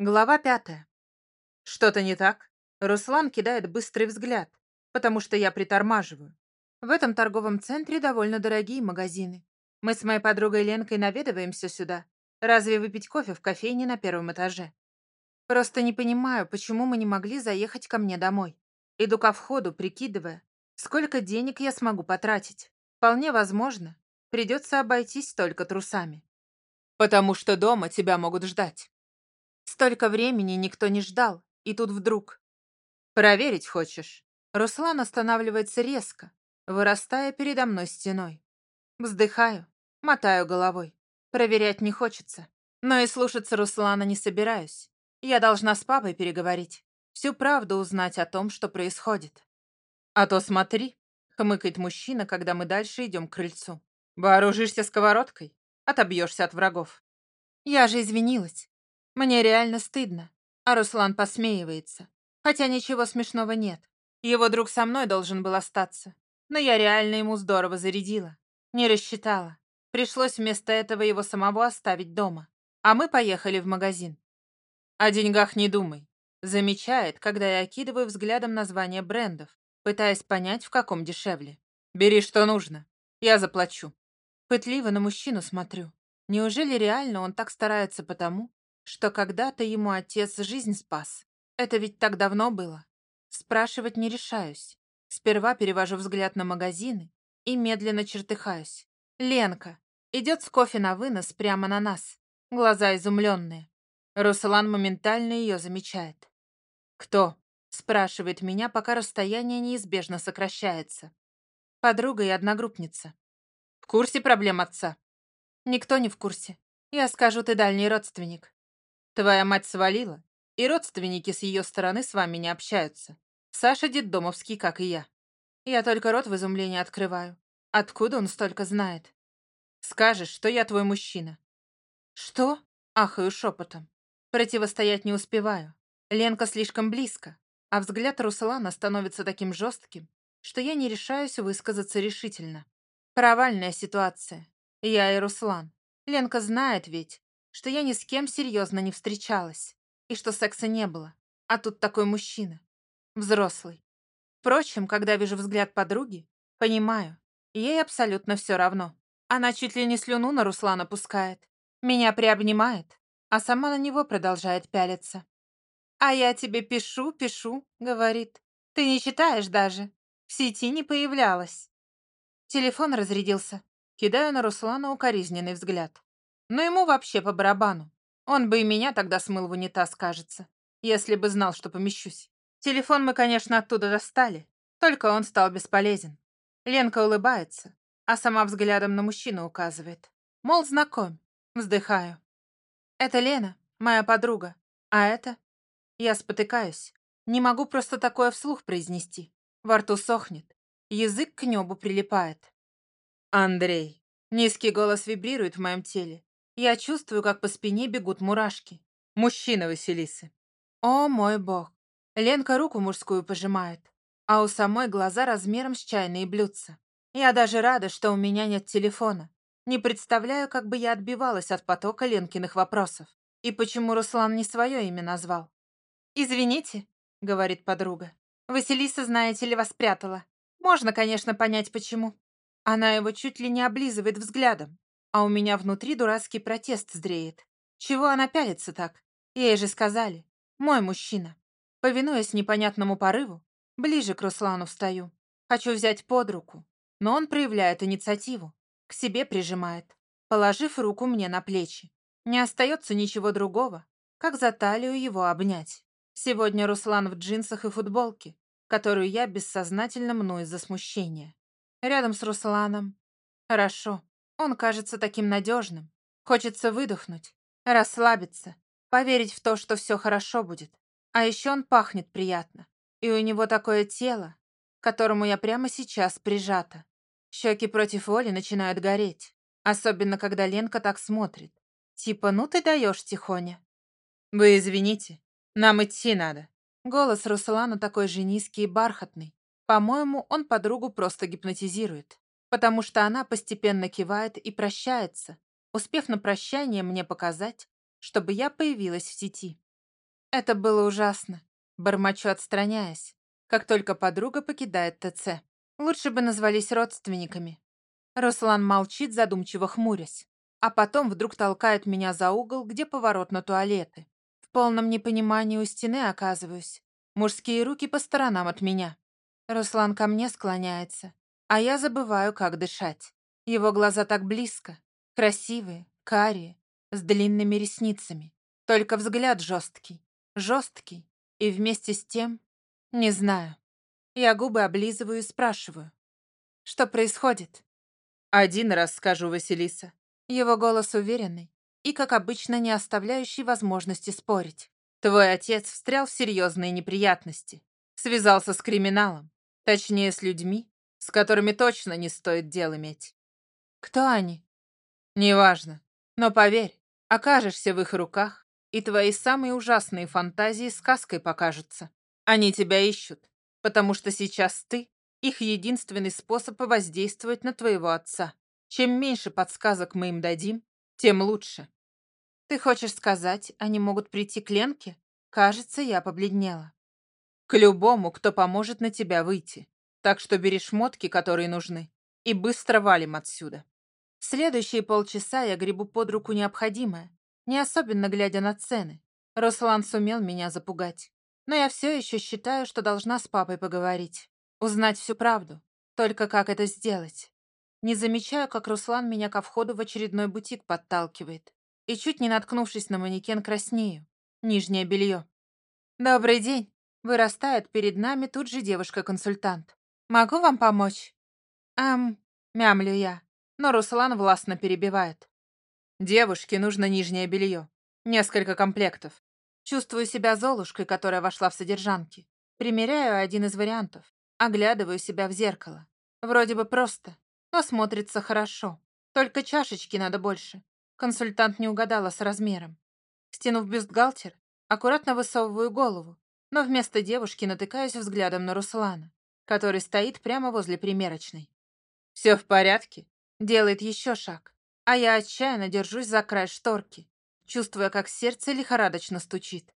Глава пятая. Что-то не так? Руслан кидает быстрый взгляд, потому что я притормаживаю. В этом торговом центре довольно дорогие магазины. Мы с моей подругой Ленкой наведываемся сюда. Разве выпить кофе в кофейне на первом этаже? Просто не понимаю, почему мы не могли заехать ко мне домой. Иду ко входу, прикидывая, сколько денег я смогу потратить. Вполне возможно, придется обойтись только трусами. Потому что дома тебя могут ждать. Столько времени никто не ждал, и тут вдруг... «Проверить хочешь?» Руслан останавливается резко, вырастая передо мной стеной. Вздыхаю, мотаю головой. Проверять не хочется. Но и слушаться Руслана не собираюсь. Я должна с папой переговорить. Всю правду узнать о том, что происходит. «А то смотри», — хмыкает мужчина, когда мы дальше идем к крыльцу. «Вооружишься сковородкой, отобьешься от врагов». Я же извинилась. Мне реально стыдно. А Руслан посмеивается. Хотя ничего смешного нет. Его друг со мной должен был остаться. Но я реально ему здорово зарядила. Не рассчитала. Пришлось вместо этого его самого оставить дома. А мы поехали в магазин. О деньгах не думай. Замечает, когда я окидываю взглядом название брендов, пытаясь понять, в каком дешевле. Бери, что нужно. Я заплачу. Пытливо на мужчину смотрю. Неужели реально он так старается потому, что когда-то ему отец жизнь спас. Это ведь так давно было. Спрашивать не решаюсь. Сперва перевожу взгляд на магазины и медленно чертыхаюсь. Ленка идет с кофе на вынос прямо на нас. Глаза изумленные. Руслан моментально ее замечает. «Кто?» – спрашивает меня, пока расстояние неизбежно сокращается. Подруга и одногруппница. «В курсе проблем отца?» «Никто не в курсе. Я скажу, ты дальний родственник. Твоя мать свалила, и родственники с ее стороны с вами не общаются. Саша детдомовский, как и я. Я только рот в изумлении открываю. Откуда он столько знает? Скажешь, что я твой мужчина. Что? Ахаю шепотом. Противостоять не успеваю. Ленка слишком близко, а взгляд Руслана становится таким жестким, что я не решаюсь высказаться решительно. Провальная ситуация. Я и Руслан. Ленка знает ведь, что я ни с кем серьезно не встречалась, и что секса не было. А тут такой мужчина. Взрослый. Впрочем, когда вижу взгляд подруги, понимаю, ей абсолютно все равно. Она чуть ли не слюну на Руслана пускает, меня приобнимает, а сама на него продолжает пялиться. «А я тебе пишу, пишу», — говорит. «Ты не читаешь даже. В сети не появлялась». Телефон разрядился. Кидаю на Руслана укоризненный взгляд. Но ему вообще по барабану. Он бы и меня тогда смыл в унитаз, кажется, если бы знал, что помещусь. Телефон мы, конечно, оттуда достали, только он стал бесполезен. Ленка улыбается, а сама взглядом на мужчину указывает. Мол, знакомь. Вздыхаю. Это Лена, моя подруга. А это? Я спотыкаюсь. Не могу просто такое вслух произнести. Во рту сохнет. Язык к небу прилипает. Андрей. Низкий голос вибрирует в моем теле. Я чувствую, как по спине бегут мурашки. Мужчина Василисы. О, мой бог. Ленка руку мужскую пожимает, а у самой глаза размером с чайные блюдца. Я даже рада, что у меня нет телефона. Не представляю, как бы я отбивалась от потока Ленкиных вопросов. И почему Руслан не свое имя назвал. «Извините», — говорит подруга. «Василиса, знаете ли, вас спрятала. Можно, конечно, понять, почему. Она его чуть ли не облизывает взглядом. А у меня внутри дурацкий протест зреет. Чего она пялится так? Ей же сказали. Мой мужчина. Повинуясь непонятному порыву, ближе к Руслану встаю. Хочу взять под руку. Но он проявляет инициативу. К себе прижимает, положив руку мне на плечи. Не остается ничего другого, как за талию его обнять. Сегодня Руслан в джинсах и футболке, которую я бессознательно мну из-за смущения. Рядом с Русланом. Хорошо. Он кажется таким надежным. Хочется выдохнуть, расслабиться, поверить в то, что все хорошо будет. А еще он пахнет приятно. И у него такое тело, к которому я прямо сейчас прижата. Щеки против воли начинают гореть. Особенно, когда Ленка так смотрит. Типа, ну ты даешь, Тихоня. Вы извините, нам идти надо. Голос Руслана такой же низкий и бархатный. По-моему, он подругу просто гипнотизирует потому что она постепенно кивает и прощается, успев на прощание мне показать, чтобы я появилась в сети. Это было ужасно. Бормочу, отстраняясь, как только подруга покидает ТЦ. Лучше бы назвались родственниками. Руслан молчит, задумчиво хмурясь, а потом вдруг толкает меня за угол, где поворот на туалеты. В полном непонимании у стены оказываюсь. Мужские руки по сторонам от меня. Руслан ко мне склоняется, а я забываю, как дышать. Его глаза так близко, красивые, карие, с длинными ресницами. Только взгляд жесткий, жесткий, и вместе с тем, не знаю. Я губы облизываю и спрашиваю. Что происходит? Один раз скажу, Василиса. Его голос уверенный и, как обычно, не оставляющий возможности спорить. Твой отец встрял в серьезные неприятности. Связался с криминалом. Точнее, с людьми, с которыми точно не стоит дел иметь. Кто они? Неважно. Но поверь, окажешься в их руках, и твои самые ужасные фантазии сказкой покажутся. Они тебя ищут, потому что сейчас ты — их единственный способ воздействовать на твоего отца. Чем меньше подсказок мы им дадим, тем лучше. Ты хочешь сказать, они могут прийти к Ленке? Кажется, я побледнела. К любому, кто поможет на тебя выйти. Так что бери шмотки, которые нужны, и быстро валим отсюда. Следующие полчаса я гребу под руку необходимое, не особенно глядя на цены. Руслан сумел меня запугать. Но я все еще считаю, что должна с папой поговорить. Узнать всю правду. Только как это сделать? Не замечаю, как Руслан меня ко входу в очередной бутик подталкивает. И чуть не наткнувшись на манекен, краснею. Нижнее белье. «Добрый день!» Вырастает перед нами тут же девушка-консультант. «Могу вам помочь?» «Эм...» Мямлю я но Руслан властно перебивает. Девушке нужно нижнее белье. Несколько комплектов. Чувствую себя золушкой, которая вошла в содержанки. Примеряю один из вариантов. Оглядываю себя в зеркало. Вроде бы просто, но смотрится хорошо. Только чашечки надо больше. Консультант не угадала с размером. Стянув бюстгальтер, аккуратно высовываю голову, но вместо девушки натыкаюсь взглядом на Руслана, который стоит прямо возле примерочной. «Все в порядке?» Делает еще шаг, а я отчаянно держусь за край шторки, чувствуя, как сердце лихорадочно стучит.